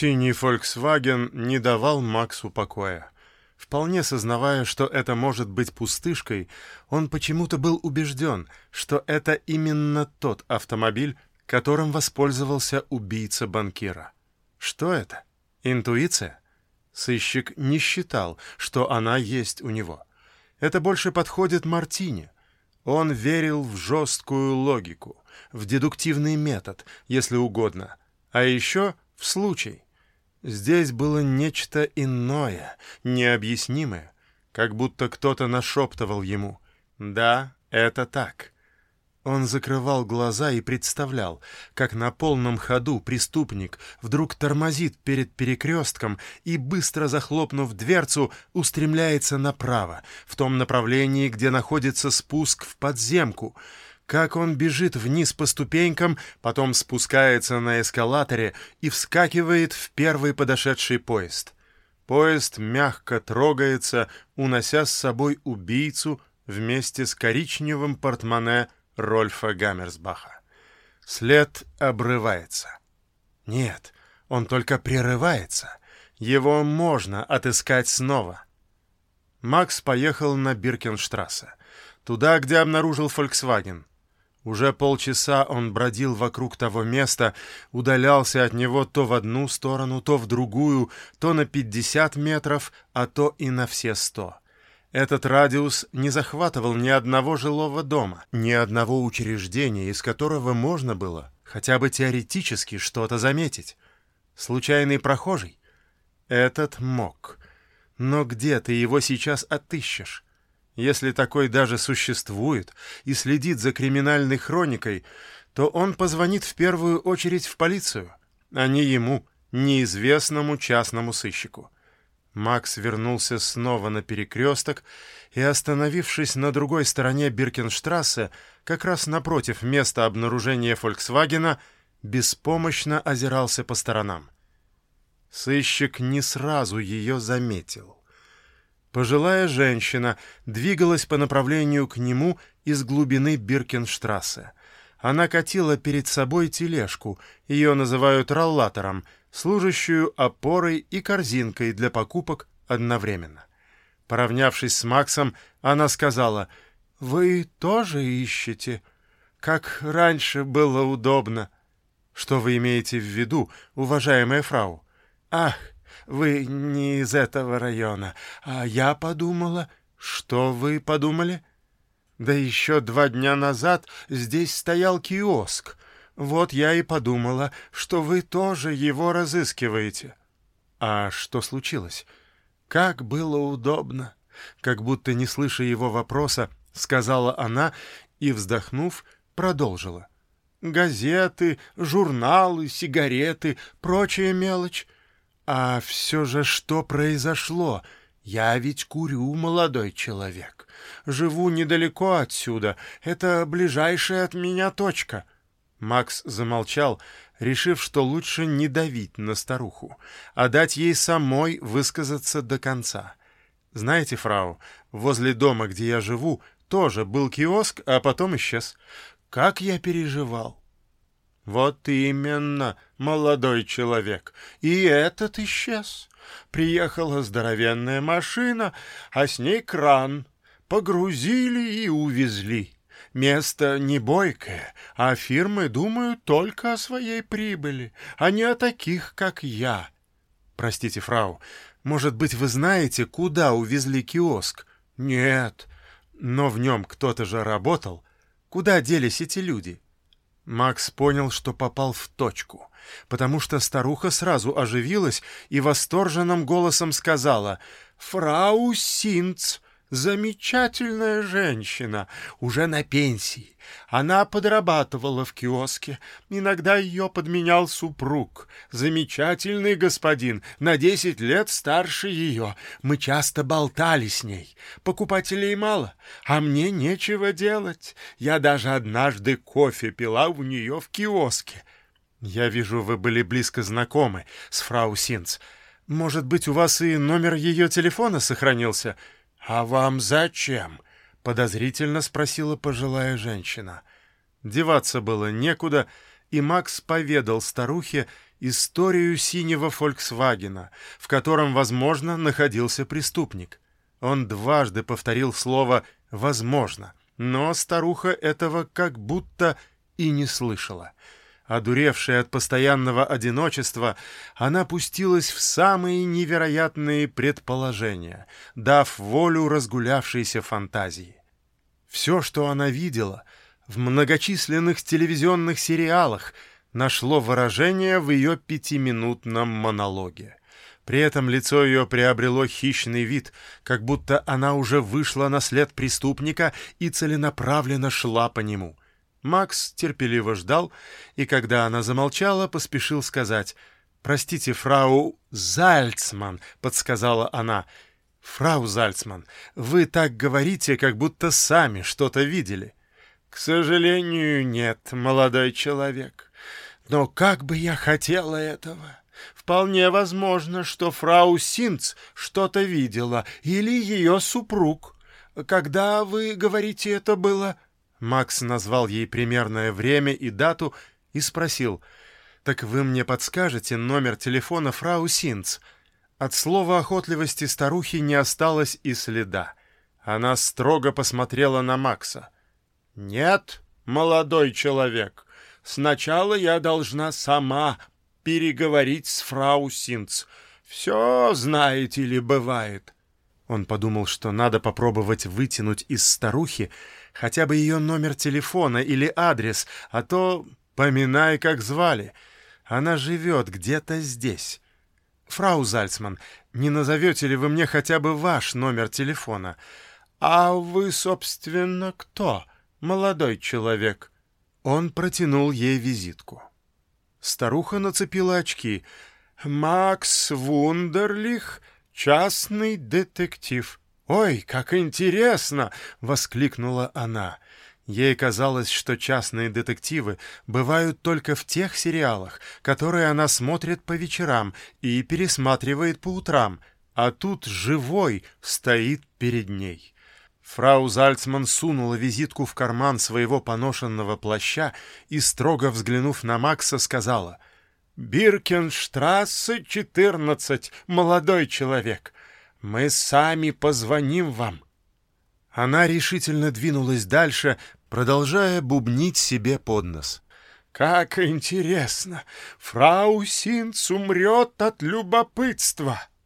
Синий Volkswagen не давал Максу покоя. Вполне сознавая, что это может быть пустышкой, он почему-то был убежден, что это именно тот автомобиль, которым воспользовался убийца банкира. Что это? Интуиция? Сыщик не считал, что она есть у него. Это больше подходит Мартине. Он верил в жесткую логику, в дедуктивный метод, если угодно, а еще в случай. Здесь было нечто иное, необъяснимое, как будто кто-то нашептывал ему «Да, это так». Он закрывал глаза и представлял, как на полном ходу преступник вдруг тормозит перед перекрестком и, быстро захлопнув дверцу, устремляется направо, в том направлении, где находится спуск в подземку, как он бежит вниз по ступенькам, потом спускается на эскалаторе и вскакивает в первый подошедший поезд. Поезд мягко трогается, унося с собой убийцу вместе с коричневым портмоне Рольфа Гаммерсбаха. След обрывается. Нет, он только прерывается. Его можно отыскать снова. Макс поехал на Биркенштрассе, туда, где обнаружил Volkswagen. Уже полчаса он бродил вокруг того места, удалялся от него то в одну сторону, то в другую, то на 50 метров, а то и на все сто. Этот радиус не захватывал ни одного жилого дома, ни одного учреждения, из которого можно было хотя бы теоретически что-то заметить. Случайный прохожий? Этот мог. Но где ты его сейчас отыщешь? Если такой даже существует и следит за криминальной хроникой, то он позвонит в первую очередь в полицию, а не ему, неизвестному частному сыщику. Макс вернулся снова на перекресток и, остановившись на другой стороне Биркенштрассе, как раз напротив места обнаружения «Фольксвагена», беспомощно озирался по сторонам. Сыщик не сразу ее заметил. Пожилая женщина двигалась по направлению к нему из глубины Биркенштрассе. Она катила перед собой тележку, ее называют роллатором — служащую опорой и корзинкой для покупок одновременно. Поравнявшись с Максом, она сказала, «Вы тоже ищете? Как раньше было удобно». «Что вы имеете в виду, уважаемая фрау?» «Ах, вы не из этого района, а я подумала...» «Что вы подумали?» «Да еще два дня назад здесь стоял киоск. Вот я и подумала, что вы тоже его разыскиваете. А что случилось? Как было удобно. Как будто не слыша его вопроса, сказала она и, вздохнув, продолжила. Газеты, журналы, сигареты, прочая мелочь. А все же что произошло? Я ведь курю, молодой человек. Живу недалеко отсюда. Это ближайшая от меня точка. Макс замолчал, решив, что лучше не давить на старуху, а дать ей самой высказаться до конца. «Знаете, фрау, возле дома, где я живу, тоже был киоск, а потом исчез. Как я переживал!» «Вот именно, молодой человек, и этот исчез. Приехала здоровенная машина, а с ней кран. Погрузили и увезли». Место не бойкое, а фирмы думают только о своей прибыли, а не о таких, как я. Простите, фрау, может быть, вы знаете, куда увезли киоск? Нет, но в нем кто-то же работал. Куда делись эти люди? Макс понял, что попал в точку, потому что старуха сразу оживилась и восторженным голосом сказала «Фрау Синц!» Замечательная женщина, уже на пенсии. Она подрабатывала в киоске. Иногда ее подменял супруг. Замечательный господин, на десять лет старше ее. Мы часто болтали с ней. Покупателей мало, а мне нечего делать. Я даже однажды кофе пила у нее в киоске. Я вижу, вы были близко знакомы с фрау Синц. Может быть, у вас и номер ее телефона сохранился?» «А вам зачем?» — подозрительно спросила пожилая женщина. Деваться было некуда, и Макс поведал старухе историю синего «Фольксвагена», в котором, возможно, находился преступник. Он дважды повторил слово «возможно», но старуха этого как будто и не слышала. Одуревшая от постоянного одиночества, она пустилась в самые невероятные предположения, дав волю разгулявшейся фантазии. Все, что она видела в многочисленных телевизионных сериалах, нашло выражение в ее пятиминутном монологе. При этом лицо ее приобрело хищный вид, как будто она уже вышла на след преступника и целенаправленно шла по нему. Макс терпеливо ждал, и когда она замолчала, поспешил сказать «Простите, фрау Зальцман», — подсказала она. «Фрау Зальцман, вы так говорите, как будто сами что-то видели». «К сожалению, нет, молодой человек. Но как бы я хотела этого!» Вполне возможно, что фрау Синц что-то видела, или ее супруг. Когда, вы говорите, это было...» Макс назвал ей примерное время и дату и спросил, «Так вы мне подскажете номер телефона фрау Синц?» От слова охотливости старухи не осталось и следа. Она строго посмотрела на Макса. «Нет, молодой человек, сначала я должна сама переговорить с фрау Синц. Все, знаете ли, бывает». Он подумал, что надо попробовать вытянуть из старухи хотя бы ее номер телефона или адрес, а то поминай, как звали. Она живет где-то здесь. Фрау Зальцман, не назовете ли вы мне хотя бы ваш номер телефона? А вы, собственно, кто, молодой человек? Он протянул ей визитку. Старуха нацепила очки. «Макс Вундерлих, частный детектив». «Ой, как интересно!» — воскликнула она. Ей казалось, что частные детективы бывают только в тех сериалах, которые она смотрит по вечерам и пересматривает по утрам, а тут живой стоит перед ней. Фрау Зальцман сунула визитку в карман своего поношенного плаща и, строго взглянув на Макса, сказала «Биркенштрассе, 14, молодой человек». Мы сами позвоним вам». Она решительно двинулась дальше, продолжая бубнить себе под нос. «Как интересно! Фрау Синц умрет от любопытства!»